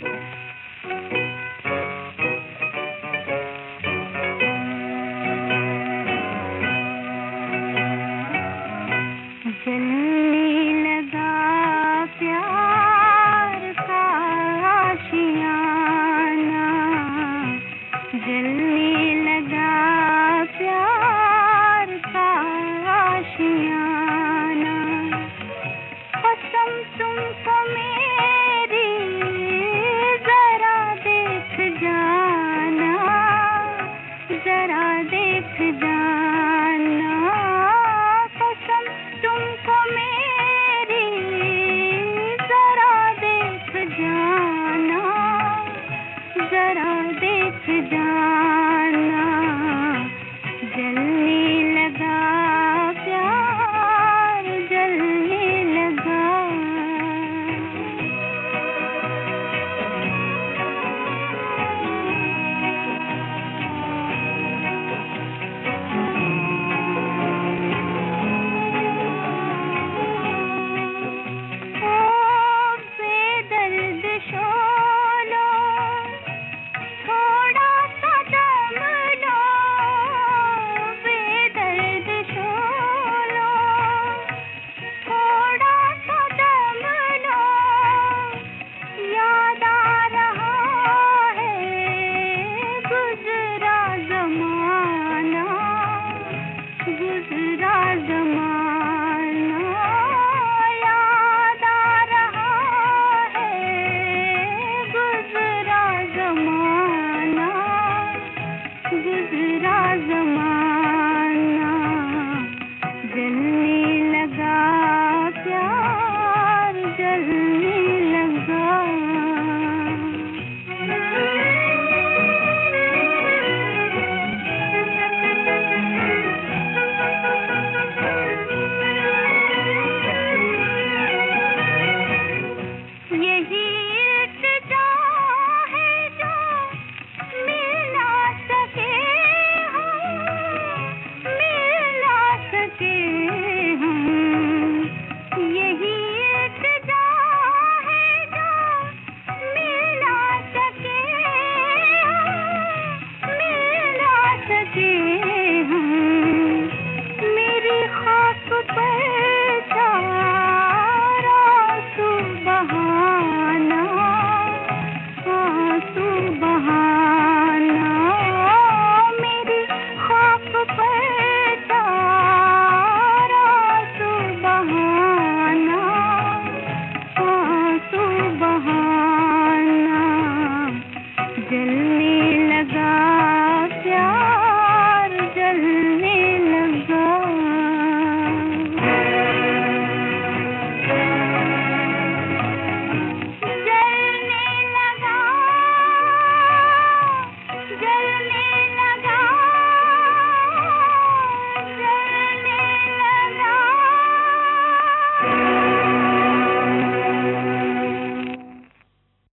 जरा to राजा